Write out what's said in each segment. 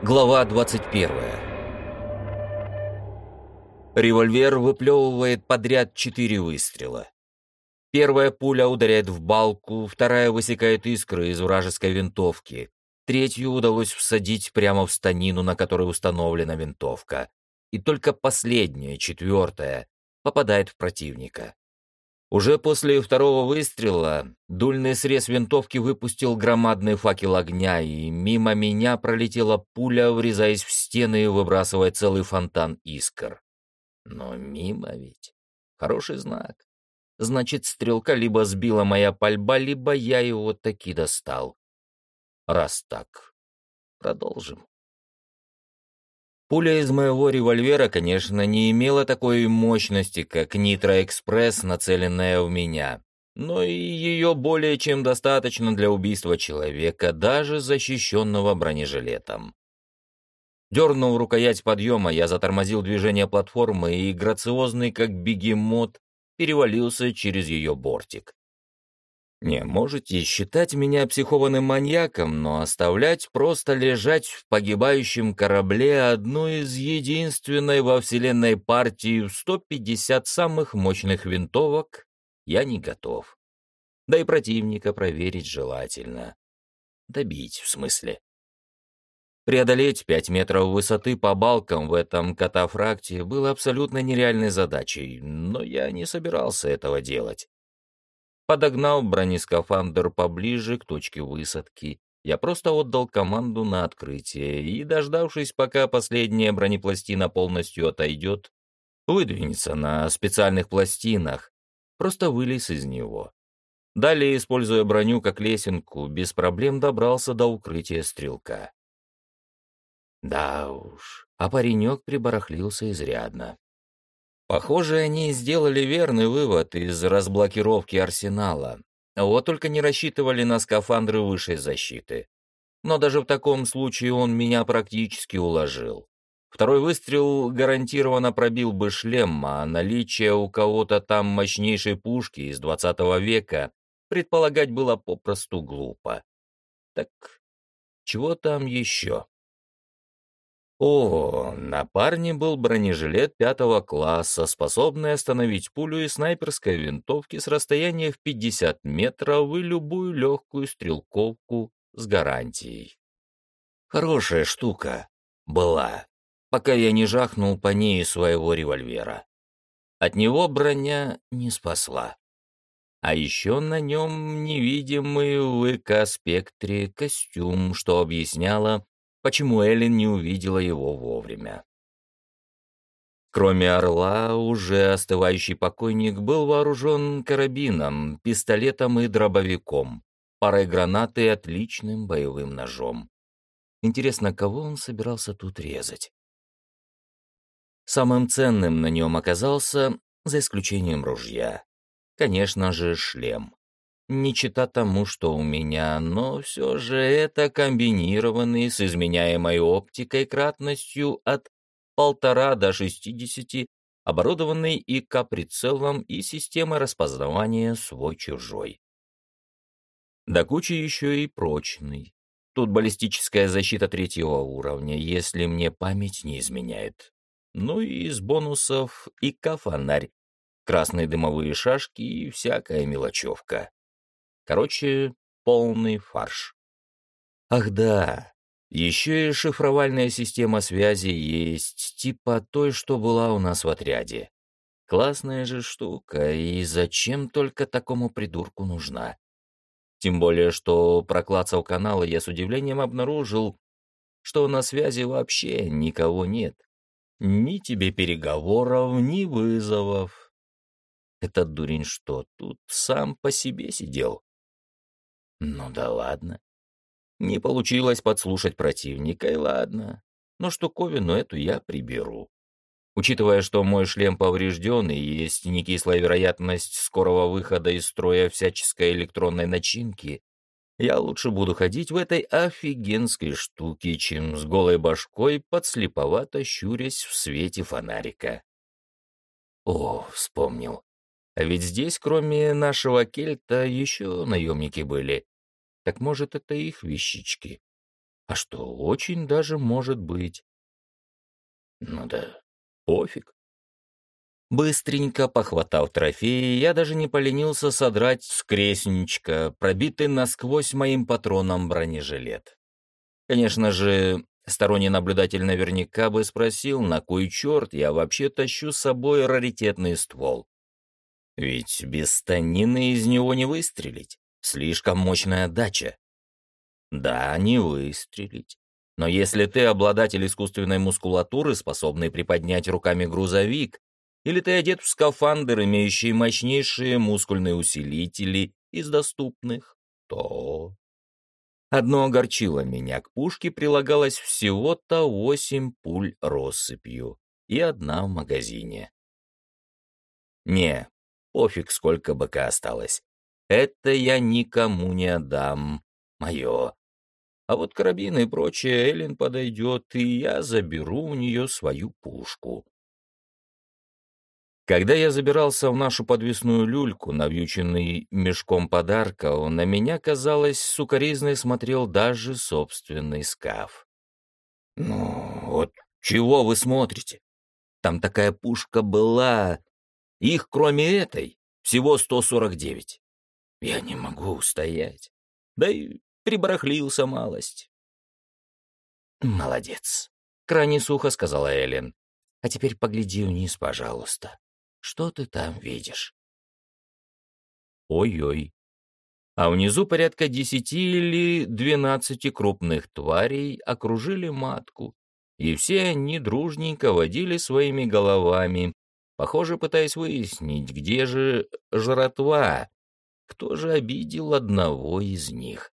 Глава 21 Револьвер выплевывает подряд четыре выстрела. Первая пуля ударяет в балку, вторая высекает искры из вражеской винтовки, третью удалось всадить прямо в станину, на которой установлена винтовка, и только последняя, четвертая, попадает в противника. Уже после второго выстрела дульный срез винтовки выпустил громадный факел огня, и мимо меня пролетела пуля, врезаясь в стены и выбрасывая целый фонтан искр. Но мимо ведь. Хороший знак. Значит, стрелка либо сбила моя пальба, либо я его таки достал. Раз так, продолжим. Пуля из моего револьвера, конечно, не имела такой мощности, как Нитро-экспресс, нацеленная в меня, но и ее более чем достаточно для убийства человека, даже защищенного бронежилетом. Дернув рукоять подъема, я затормозил движение платформы и, грациозный как бегемот, перевалился через ее бортик. Не, можете считать меня психованным маньяком, но оставлять просто лежать в погибающем корабле одну из единственной во Вселенной партии в 150 самых мощных винтовок я не готов. Да и противника проверить желательно. Добить, в смысле. Преодолеть пять метров высоты по балкам в этом катафракте было абсолютно нереальной задачей, но я не собирался этого делать. Подогнал бронескафандр поближе к точке высадки. Я просто отдал команду на открытие и, дождавшись, пока последняя бронепластина полностью отойдет, выдвинется на специальных пластинах, просто вылез из него. Далее, используя броню как лесенку, без проблем добрался до укрытия стрелка. Да уж, а паренек прибарахлился изрядно. Похоже, они сделали верный вывод из разблокировки арсенала. Вот только не рассчитывали на скафандры высшей защиты. Но даже в таком случае он меня практически уложил. Второй выстрел гарантированно пробил бы шлем, а наличие у кого-то там мощнейшей пушки из 20 века предполагать было попросту глупо. Так чего там еще? О, на парне был бронежилет пятого класса, способный остановить пулю из снайперской винтовки с расстояния в 50 метров и любую легкую стрелковку с гарантией. Хорошая штука была, пока я не жахнул по ней своего револьвера. От него броня не спасла. А еще на нем невидимый в ИК-спектре костюм, что объясняло, почему Эллен не увидела его вовремя. Кроме орла, уже остывающий покойник был вооружен карабином, пистолетом и дробовиком, парой гранат и отличным боевым ножом. Интересно, кого он собирался тут резать? Самым ценным на нем оказался, за исключением ружья, конечно же, шлем не чита тому, что у меня, но все же это комбинированный с изменяемой оптикой кратностью от полтора до шестидесяти, оборудованный и каприцелом, и системой распознавания свой-чужой. До кучи еще и прочный. Тут баллистическая защита третьего уровня, если мне память не изменяет. Ну и из бонусов и фонарь красные дымовые шашки и всякая мелочевка. Короче, полный фарш. Ах да, еще и шифровальная система связи есть, типа той, что была у нас в отряде. Классная же штука, и зачем только такому придурку нужна? Тем более, что проклацав каналы, я с удивлением обнаружил, что на связи вообще никого нет. Ни тебе переговоров, ни вызовов. Этот дурень что, тут сам по себе сидел? Ну да ладно. Не получилось подслушать противника, и ладно. Но штуковину эту я приберу. Учитывая, что мой шлем поврежден и есть некислая вероятность скорого выхода из строя всяческой электронной начинки, я лучше буду ходить в этой офигенской штуке, чем с голой башкой подслеповато щурясь в свете фонарика. О, вспомнил. А ведь здесь, кроме нашего кельта, еще наемники были. Так может, это их вещички? А что, очень даже может быть. Ну да, пофиг. Быстренько похватав трофеи, я даже не поленился содрать с кресничка, пробитый насквозь моим патроном бронежилет. Конечно же, сторонний наблюдатель наверняка бы спросил, на кой черт я вообще тащу с собой раритетный ствол. Ведь без станины из него не выстрелить. Слишком мощная дача. Да, не выстрелить. Но если ты обладатель искусственной мускулатуры, способный приподнять руками грузовик, или ты одет в скафандр, имеющий мощнейшие мускульные усилители из доступных, то... Одно огорчило меня, к пушке прилагалось всего-то восемь пуль россыпью и одна в магазине. Не, пофиг, сколько БК осталось. Это я никому не отдам. Мое. А вот карабины и прочее Эллен подойдет, и я заберу у нее свою пушку. Когда я забирался в нашу подвесную люльку, навьюченный мешком подарка, на меня, казалось, сукоризной смотрел даже собственный скаф. «Ну, вот чего вы смотрите? Там такая пушка была. Их, кроме этой, всего 149. Я не могу устоять. Да и прибарахлился малость». «Молодец», — крайне сухо сказала Эллен. «А теперь погляди вниз, пожалуйста». Что ты там видишь? Ой-ой. А внизу порядка десяти или двенадцати крупных тварей окружили матку, и все они дружненько водили своими головами, похоже, пытаясь выяснить, где же жратва, кто же обидел одного из них.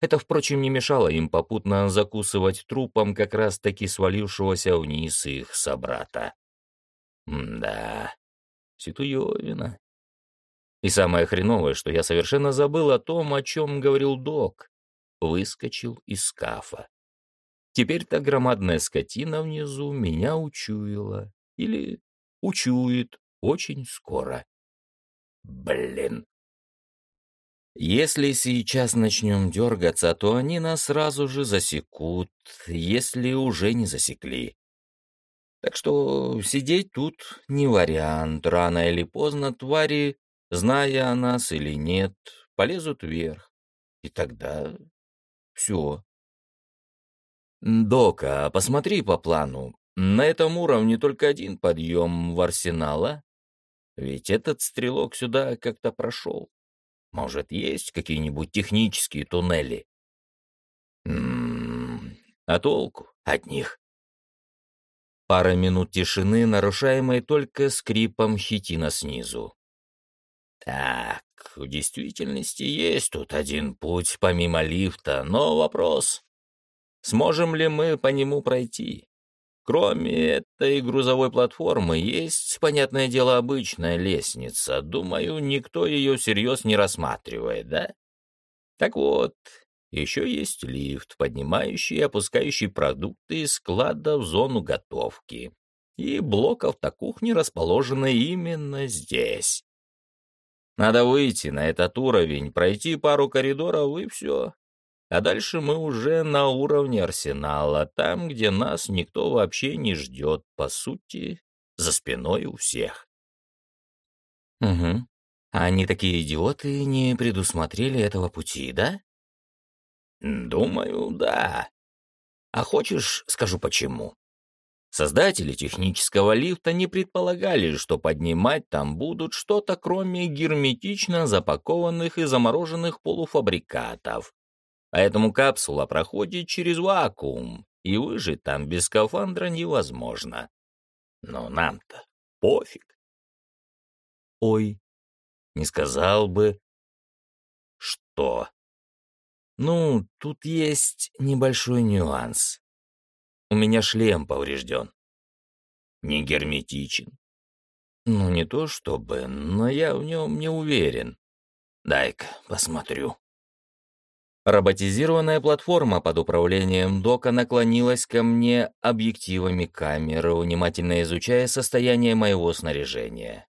Это, впрочем, не мешало им попутно закусывать трупом как раз-таки свалившегося вниз их собрата. Да, ситуевина. И самое хреновое, что я совершенно забыл о том, о чем говорил док. Выскочил из скафа. Теперь та громадная скотина внизу меня учуяла. Или учует очень скоро. Блин. Если сейчас начнем дергаться, то они нас сразу же засекут, если уже не засекли. Так что сидеть тут не вариант. Рано или поздно твари, зная о нас или нет, полезут вверх. И тогда все. Дока, посмотри по плану. На этом уровне только один подъем в арсенала. Ведь этот стрелок сюда как-то прошел. Может, есть какие-нибудь технические туннели? М -м -м, а толку от них? Пара минут тишины, нарушаемой только скрипом хитина снизу. Так, в действительности есть тут один путь помимо лифта, но вопрос, сможем ли мы по нему пройти? Кроме этой грузовой платформы, есть, понятное дело, обычная лестница. Думаю, никто ее всерьез не рассматривает, да? Так вот, еще есть лифт, поднимающий и опускающий продукты из склада в зону готовки. И блок автокухни расположены именно здесь. Надо выйти на этот уровень, пройти пару коридоров и все. А дальше мы уже на уровне арсенала, там, где нас никто вообще не ждет, по сути, за спиной у всех. Угу. А они такие идиоты не предусмотрели этого пути, да? Думаю, да. А хочешь, скажу почему? Создатели технического лифта не предполагали, что поднимать там будут что-то, кроме герметично запакованных и замороженных полуфабрикатов. Поэтому капсула проходит через вакуум, и выжить там без скафандра невозможно. Но нам-то пофиг. Ой, не сказал бы. Что? Ну, тут есть небольшой нюанс. У меня шлем поврежден. Не герметичен. Ну, не то чтобы, но я в нем не уверен. Дай-ка посмотрю. Роботизированная платформа под управлением дока наклонилась ко мне объективами камеры, внимательно изучая состояние моего снаряжения.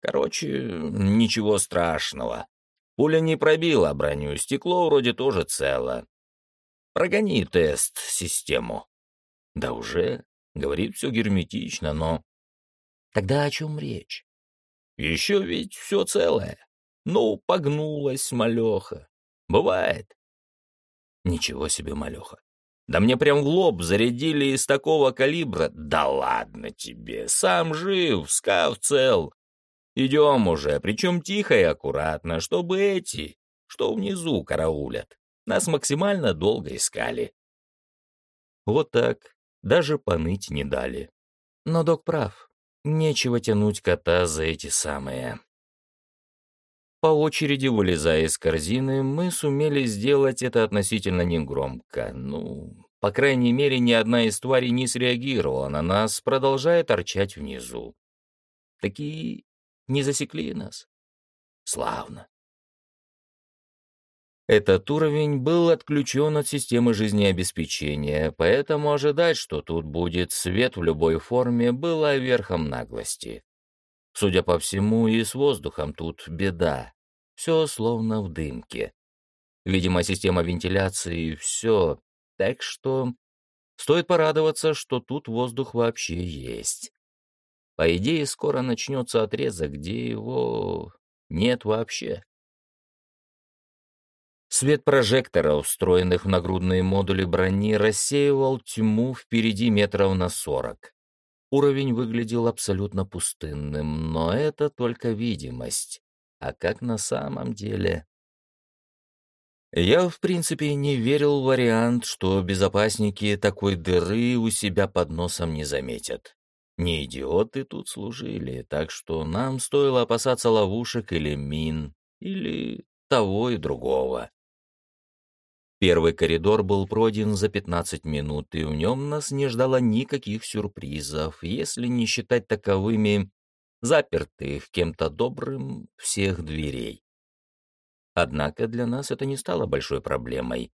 Короче, ничего страшного. Пуля не пробила броню, стекло вроде тоже цело. Прогони тест-систему. Да уже, говорит все герметично, но... Тогда о чем речь? Еще ведь все целое. Ну, погнулась малеха. Бывает. Ничего себе, малеха. Да мне прям в лоб зарядили из такого калибра. Да ладно тебе, сам жив, скаф цел. Идем уже, причем тихо и аккуратно, чтобы эти, что внизу караулят, нас максимально долго искали. Вот так, даже поныть не дали. Но док прав, нечего тянуть кота за эти самые. По очереди, вылезая из корзины, мы сумели сделать это относительно негромко. Ну, по крайней мере, ни одна из тварей не среагировала на нас, продолжая торчать внизу. Такие не засекли нас. Славно. Этот уровень был отключен от системы жизнеобеспечения, поэтому ожидать, что тут будет свет в любой форме, было верхом наглости. Судя по всему, и с воздухом тут беда. Все словно в дымке. Видимо, система вентиляции — все. Так что стоит порадоваться, что тут воздух вообще есть. По идее, скоро начнется отрезок, где его нет вообще. Свет прожектора, устроенных в нагрудные модули брони, рассеивал тьму впереди метров на сорок. Уровень выглядел абсолютно пустынным, но это только видимость. А как на самом деле? Я, в принципе, не верил в вариант, что безопасники такой дыры у себя под носом не заметят. Не идиоты тут служили, так что нам стоило опасаться ловушек или мин, или того и другого. Первый коридор был пройден за 15 минут, и в нем нас не ждало никаких сюрпризов, если не считать таковыми запертых кем-то добрым всех дверей. Однако для нас это не стало большой проблемой.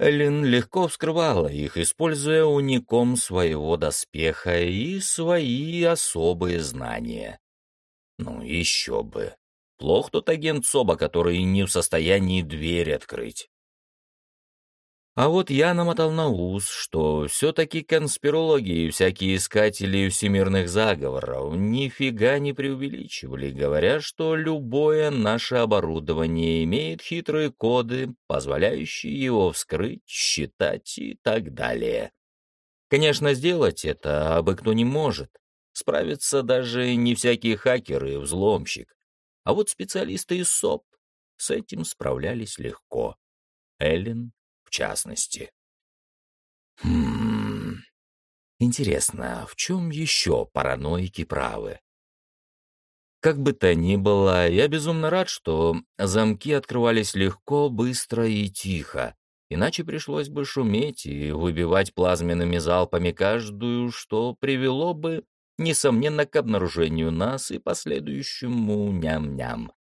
Эллен легко вскрывала их, используя уником своего доспеха и свои особые знания. Ну, еще бы. Плох тот агент Соба, который не в состоянии дверь открыть. А вот я намотал на ус, что все-таки конспирологи и всякие искатели всемирных заговоров нифига не преувеличивали, говоря, что любое наше оборудование имеет хитрые коды, позволяющие его вскрыть, считать и так далее. Конечно, сделать это абы кто не может. Справиться даже не всякие хакеры и взломщик. А вот специалисты из СОП с этим справлялись легко. Эллен в частности. Хм... Интересно, в чем еще параноики правы? Как бы то ни было, я безумно рад, что замки открывались легко, быстро и тихо, иначе пришлось бы шуметь и выбивать плазменными залпами каждую, что привело бы, несомненно, к обнаружению нас и последующему ням-ням.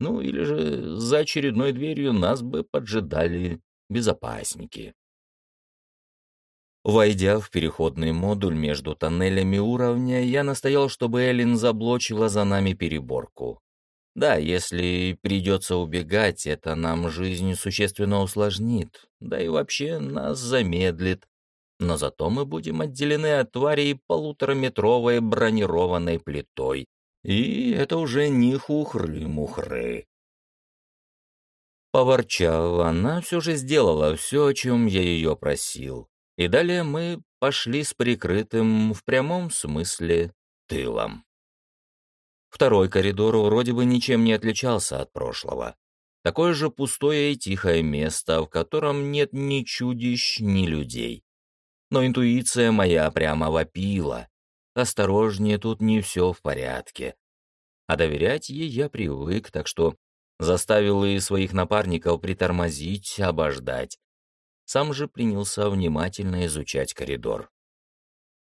Ну или же за очередной дверью нас бы поджидали безопасники. Войдя в переходный модуль между тоннелями уровня, я настоял, чтобы Эллен заблочила за нами переборку. Да, если придется убегать, это нам жизнь существенно усложнит, да и вообще нас замедлит. Но зато мы будем отделены от тварей полутораметровой бронированной плитой. И это уже не хухры-мухры. Поворчав, она все же сделала все, о чем я ее просил. И далее мы пошли с прикрытым, в прямом смысле, тылом. Второй коридор вроде бы ничем не отличался от прошлого. Такое же пустое и тихое место, в котором нет ни чудищ, ни людей. Но интуиция моя прямо вопила. Осторожнее, тут не все в порядке. А доверять ей я привык, так что Заставил и своих напарников притормозить, обождать. Сам же принялся внимательно изучать коридор.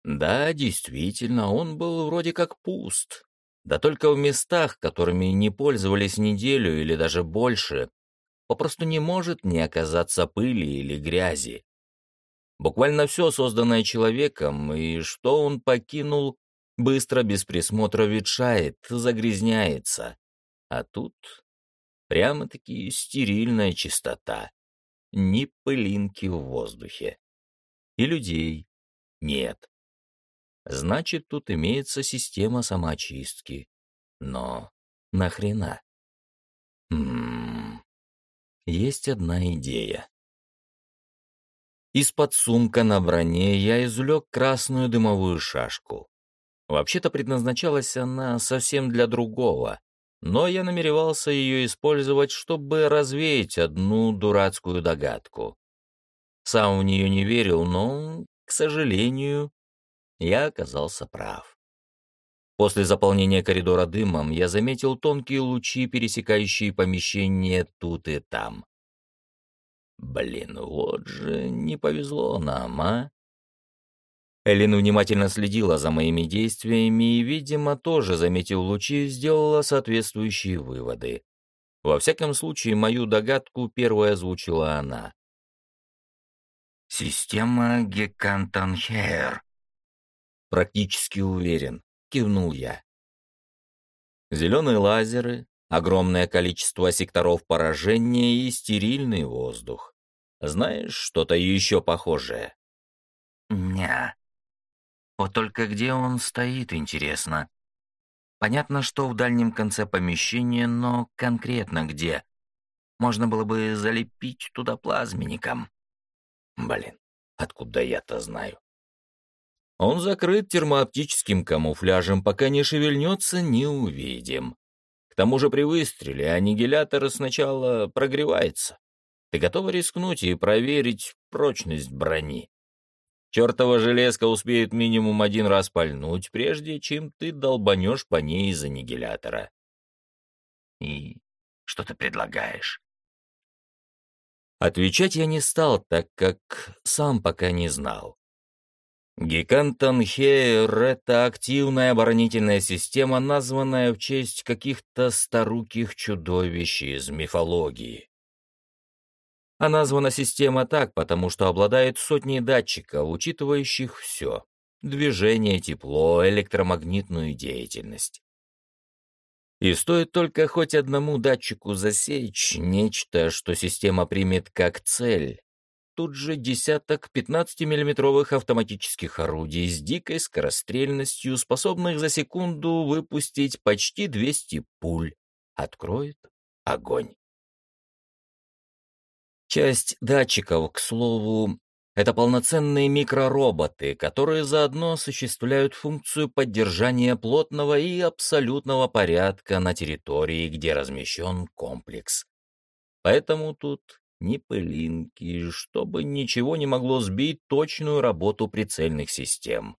Да, действительно, он был вроде как пуст. Да только в местах, которыми не пользовались неделю или даже больше, попросту не может не оказаться пыли или грязи. Буквально все, созданное человеком, и что он покинул, быстро без присмотра ветшает, загрязняется. А тут Прямо-таки стерильная чистота. ни пылинки в воздухе. И людей нет. Значит, тут имеется система самоочистки. Но нахрена? Ммм, есть одна идея. Из-под сумка на броне я извлек красную дымовую шашку. Вообще-то предназначалась она совсем для другого, но я намеревался ее использовать, чтобы развеять одну дурацкую догадку. Сам в нее не верил, но, к сожалению, я оказался прав. После заполнения коридора дымом я заметил тонкие лучи, пересекающие помещение тут и там. Блин, вот же не повезло нам, а? Эллин внимательно следила за моими действиями и, видимо, тоже, заметив лучи, сделала соответствующие выводы. Во всяком случае, мою догадку первой озвучила она. «Система Гекантанхейр». «Практически уверен», — кивнул я. Зеленые лазеры, огромное количество секторов поражения и стерильный воздух. Знаешь что-то еще похожее? «Ня», вот только где он стоит, интересно. Понятно, что в дальнем конце помещения, но конкретно где? Можно было бы залепить туда плазменником. Блин, откуда я-то знаю? Он закрыт термооптическим камуфляжем, пока не шевельнется, не увидим. К тому же при выстреле аннигилятор сначала прогревается. Ты готова рискнуть и проверить прочность брони? Чертова железка успеет минимум один раз пальнуть, прежде чем ты долбанешь по ней из аннигилятора. И что ты предлагаешь? Отвечать я не стал, так как сам пока не знал. Гекантон Хейр — это активная оборонительная система, названная в честь каких-то старуких чудовищ из мифологии. А названа система так, потому что обладает сотней датчиков, учитывающих все — движение, тепло, электромагнитную деятельность. И стоит только хоть одному датчику засечь нечто, что система примет как цель, тут же десяток 15-миллиметровых автоматических орудий с дикой скорострельностью, способных за секунду выпустить почти 200 пуль, откроет огонь. Часть датчиков, к слову, это полноценные микророботы, которые заодно осуществляют функцию поддержания плотного и абсолютного порядка на территории, где размещен комплекс. Поэтому тут ни пылинки, чтобы ничего не могло сбить точную работу прицельных систем.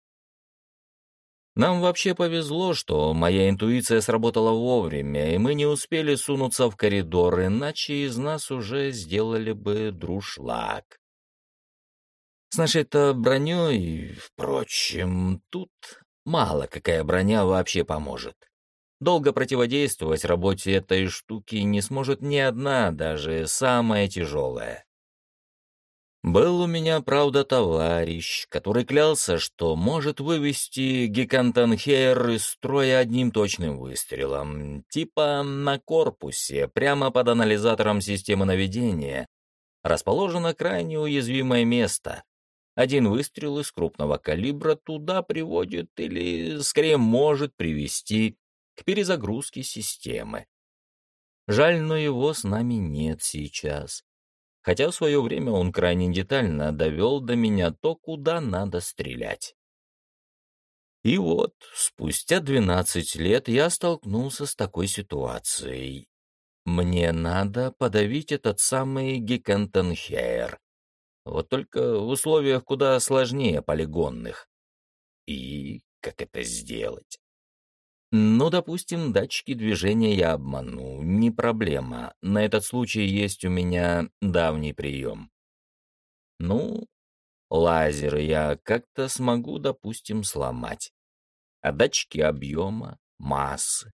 Нам вообще повезло, что моя интуиция сработала вовремя, и мы не успели сунуться в коридор, иначе из нас уже сделали бы друшлаг. С нашей-то броней, впрочем, тут мало какая броня вообще поможет. Долго противодействовать работе этой штуки не сможет ни одна, даже самая тяжелая. Был у меня, правда, товарищ, который клялся, что может вывести Гекантанхейр из строя одним точным выстрелом, типа на корпусе, прямо под анализатором системы наведения, расположено крайне уязвимое место. Один выстрел из крупного калибра туда приводит или, скорее, может привести к перезагрузке системы. Жаль, но его с нами нет сейчас хотя в свое время он крайне детально довел до меня то, куда надо стрелять. И вот, спустя 12 лет я столкнулся с такой ситуацией. Мне надо подавить этот самый Гекантенхейр. Вот только в условиях куда сложнее полигонных. И как это сделать? Ну, допустим, датчики движения я обману, не проблема. На этот случай есть у меня давний прием. Ну, лазеры я как-то смогу, допустим, сломать. А датчики объема, массы,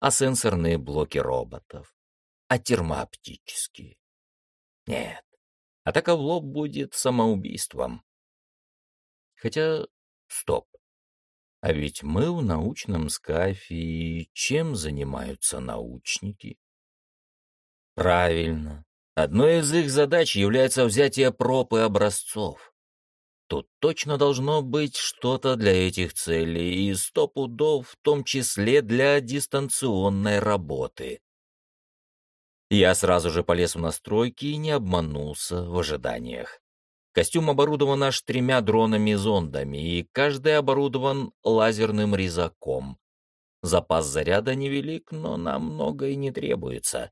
а сенсорные блоки роботов, а термооптические. Нет, атака в лоб будет самоубийством. Хотя, стоп. А ведь мы в научном скафе, и чем занимаются научники? Правильно, Одной из их задач является взятие проб и образцов. Тут точно должно быть что-то для этих целей, и сто пудов, в том числе для дистанционной работы. Я сразу же полез в настройки и не обманулся в ожиданиях. Костюм оборудован аж тремя дронами-зондами, и каждый оборудован лазерным резаком. Запас заряда невелик, но нам много и не требуется.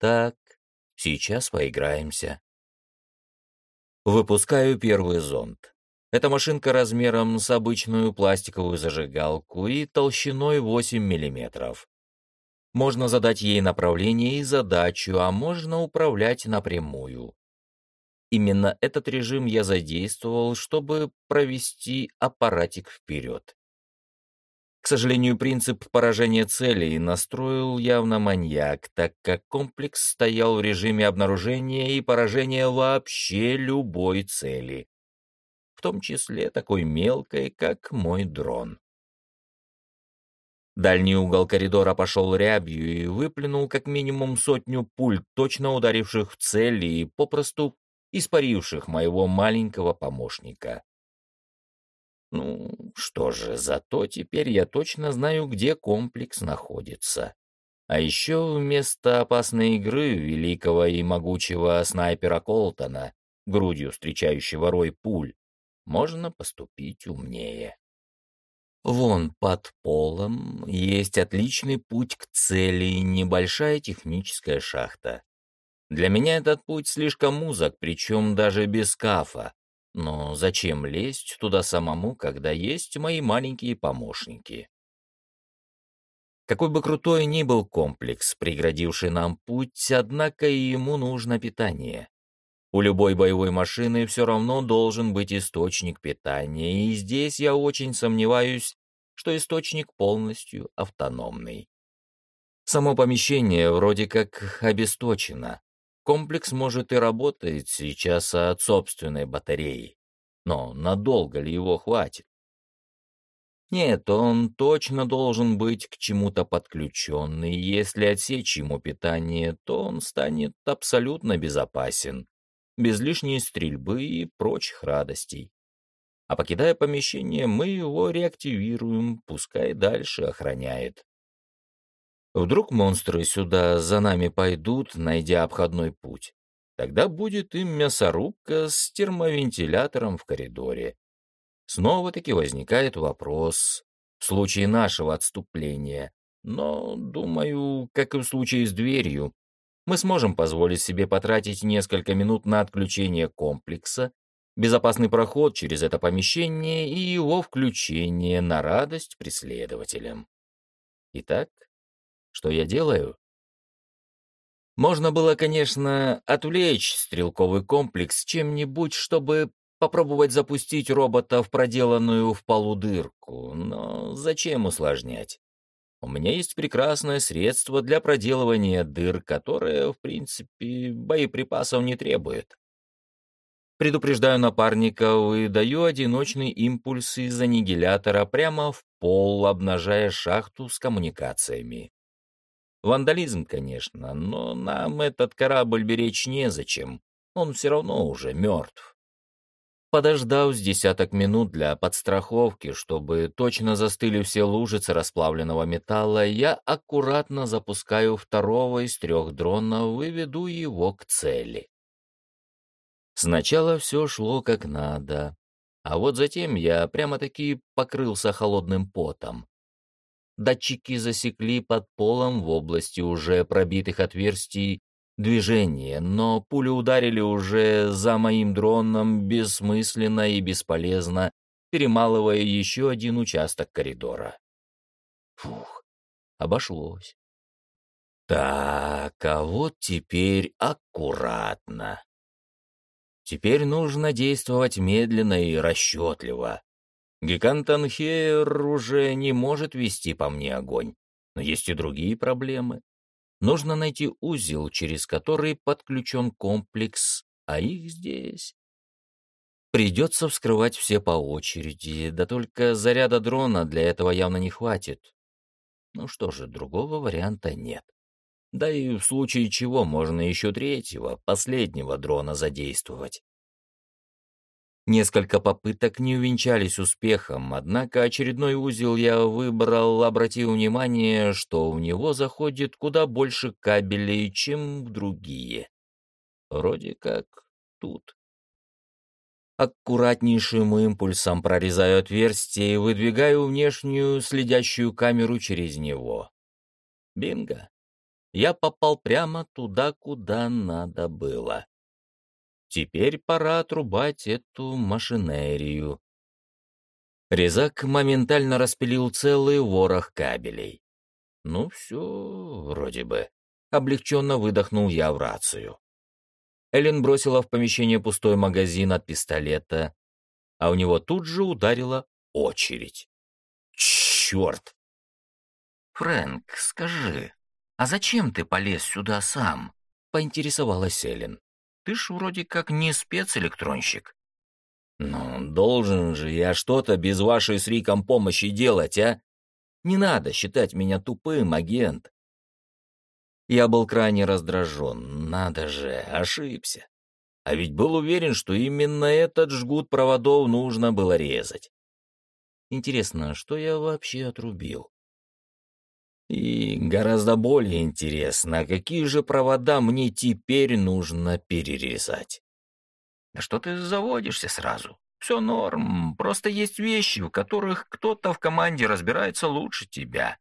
Так, сейчас поиграемся. Выпускаю первый зонд. Эта машинка размером с обычную пластиковую зажигалку и толщиной 8 мм. Можно задать ей направление и задачу, а можно управлять напрямую. Именно этот режим я задействовал, чтобы провести аппаратик вперед. К сожалению, принцип поражения целей настроил явно маньяк, так как комплекс стоял в режиме обнаружения и поражения вообще любой цели, в том числе такой мелкой, как мой дрон. Дальний угол коридора пошел рябью и выплюнул как минимум сотню пуль, точно ударивших в цель и попросту испаривших моего маленького помощника. Ну, что же, зато теперь я точно знаю, где комплекс находится. А еще вместо опасной игры великого и могучего снайпера Колтона, грудью встречающего рой пуль, можно поступить умнее. Вон под полом есть отличный путь к цели, небольшая техническая шахта. Для меня этот путь слишком узок, причем даже без кафа. Но зачем лезть туда самому, когда есть мои маленькие помощники? Какой бы крутой ни был комплекс, преградивший нам путь, однако и ему нужно питание. У любой боевой машины все равно должен быть источник питания, и здесь я очень сомневаюсь, что источник полностью автономный. Само помещение вроде как обесточено. Комплекс, может, и работает сейчас от собственной батареи. Но надолго ли его хватит? Нет, он точно должен быть к чему-то подключенный. Если отсечь ему питание, то он станет абсолютно безопасен, без лишней стрельбы и прочих радостей. А покидая помещение, мы его реактивируем, пускай дальше охраняет. Вдруг монстры сюда за нами пойдут, найдя обходной путь. Тогда будет им мясорубка с термовентилятором в коридоре. Снова-таки возникает вопрос в случае нашего отступления. Но, думаю, как и в случае с дверью, мы сможем позволить себе потратить несколько минут на отключение комплекса, безопасный проход через это помещение и его включение на радость преследователям. Итак, что я делаю? Можно было, конечно, отвлечь стрелковый комплекс чем-нибудь, чтобы попробовать запустить робота в проделанную в полу дырку, но зачем усложнять? У меня есть прекрасное средство для проделывания дыр, которое, в принципе, боеприпасов не требует. Предупреждаю напарников и даю одиночный импульс из аннигилятора прямо в пол, обнажая шахту с коммуникациями. Вандализм, конечно, но нам этот корабль беречь незачем. Он все равно уже мертв. Подождав с десяток минут для подстраховки, чтобы точно застыли все лужицы расплавленного металла, я аккуратно запускаю второго из трех дронов и веду его к цели. Сначала все шло как надо, а вот затем я прямо-таки покрылся холодным потом. Датчики засекли под полом в области уже пробитых отверстий движение, но пули ударили уже за моим дроном бессмысленно и бесполезно, перемалывая еще один участок коридора. Фух, обошлось. Так, а вот теперь аккуратно. Теперь нужно действовать медленно и расчетливо. Гигантанхейр уже не может вести по мне огонь, но есть и другие проблемы. Нужно найти узел, через который подключен комплекс, а их здесь. Придется вскрывать все по очереди, да только заряда дрона для этого явно не хватит. Ну что же, другого варианта нет. Да и в случае чего можно еще третьего, последнего дрона задействовать. Несколько попыток не увенчались успехом, однако очередной узел я выбрал, обратив внимание, что в него заходит куда больше кабелей, чем в другие. Вроде как тут. Аккуратнейшим импульсом прорезаю отверстие и выдвигаю внешнюю следящую камеру через него. Бинго. Я попал прямо туда, куда надо было. Теперь пора отрубать эту машинерию. Резак моментально распилил целый ворох кабелей. Ну все, вроде бы. Облегченно выдохнул я в рацию. Эллен бросила в помещение пустой магазин от пистолета, а у него тут же ударила очередь. Черт! «Фрэнк, скажи, а зачем ты полез сюда сам?» — поинтересовалась Эллен. Ты ж вроде как не спецэлектронщик. Ну, должен же я что-то без вашей с Риком помощи делать, а? Не надо считать меня тупым, агент. Я был крайне раздражен. Надо же, ошибся. А ведь был уверен, что именно этот жгут проводов нужно было резать. Интересно, что я вообще отрубил? И гораздо более интересно, какие же провода мне теперь нужно перерезать. Да что ты заводишься сразу? Все норм, просто есть вещи, в которых кто-то в команде разбирается лучше тебя.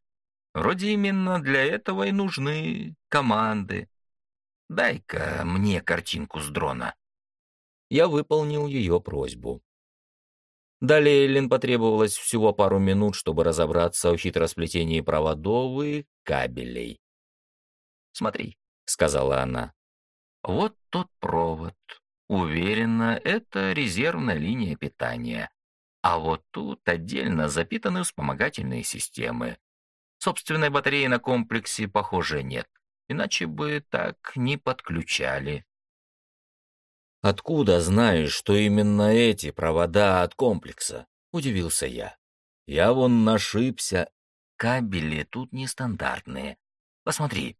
Вроде именно для этого и нужны команды. Дай-ка мне картинку с дрона. Я выполнил ее просьбу. Далее Эллен потребовалось всего пару минут, чтобы разобраться в хитросплетении проводов и кабелей. «Смотри», — сказала она. «Вот тот провод. Уверена, это резервная линия питания. А вот тут отдельно запитаны вспомогательные системы. Собственной батареи на комплексе, похоже, нет. Иначе бы так не подключали. «Откуда знаешь, что именно эти провода от комплекса?» — удивился я. «Я вон нашибся». «Кабели тут нестандартные. Посмотри,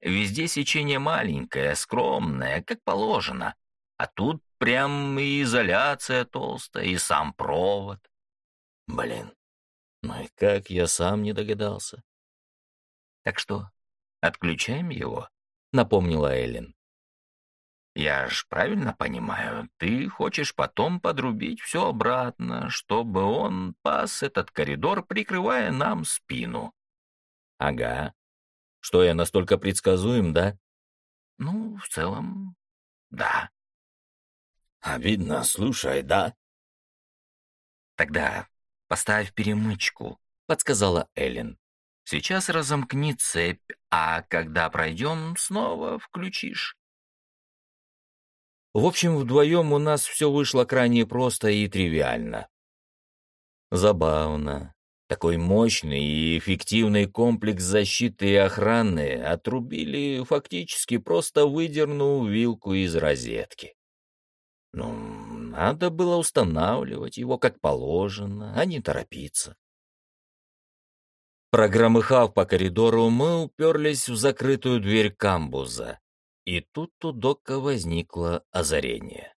везде сечение маленькое, скромное, как положено. А тут прям и изоляция толстая, и сам провод». «Блин, ну и как я сам не догадался?» «Так что, отключаем его?» — напомнила Эллен. Я ж правильно понимаю, ты хочешь потом подрубить все обратно, чтобы он пас этот коридор, прикрывая нам спину. Ага. Что я настолько предсказуем, да? Ну, в целом, да. Обидно, слушай, да? Тогда поставь перемычку, подсказала Эллен. Сейчас разомкни цепь, а когда пройдем, снова включишь. В общем, вдвоем у нас все вышло крайне просто и тривиально. Забавно. Такой мощный и эффективный комплекс защиты и охраны отрубили, фактически просто выдернув вилку из розетки. Ну, надо было устанавливать его как положено, а не торопиться. Прогромыхав по коридору, мы уперлись в закрытую дверь камбуза. И тут у Дока возникло озарение.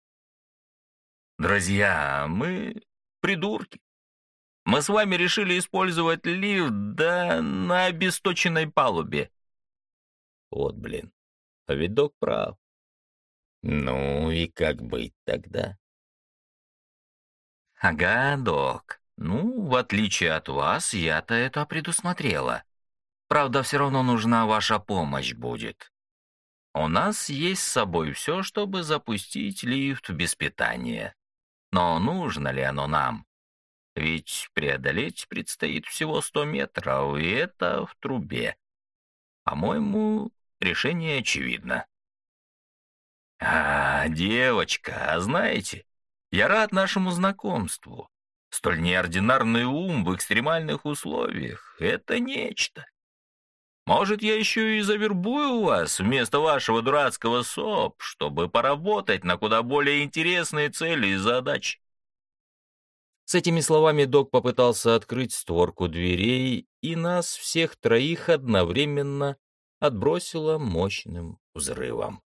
«Друзья, мы придурки. Мы с вами решили использовать лифт, да на обесточенной палубе». Вот блин, а ведь Док прав. Ну и как быть тогда? Ага, док. Ну, в отличие от вас, я-то это предусмотрела. Правда, все равно нужна ваша помощь будет. У нас есть с собой все, чтобы запустить лифт без питания. Но нужно ли оно нам? Ведь преодолеть предстоит всего 100 метров, и это в трубе. По-моему, решение очевидно. А, девочка, а знаете, я рад нашему знакомству. Столь неординарный ум в экстремальных условиях — это нечто. Может, я еще и завербую вас вместо вашего дурацкого СОП, чтобы поработать на куда более интересные цели и задачи. С этими словами док попытался открыть створку дверей, и нас всех троих одновременно отбросило мощным взрывом.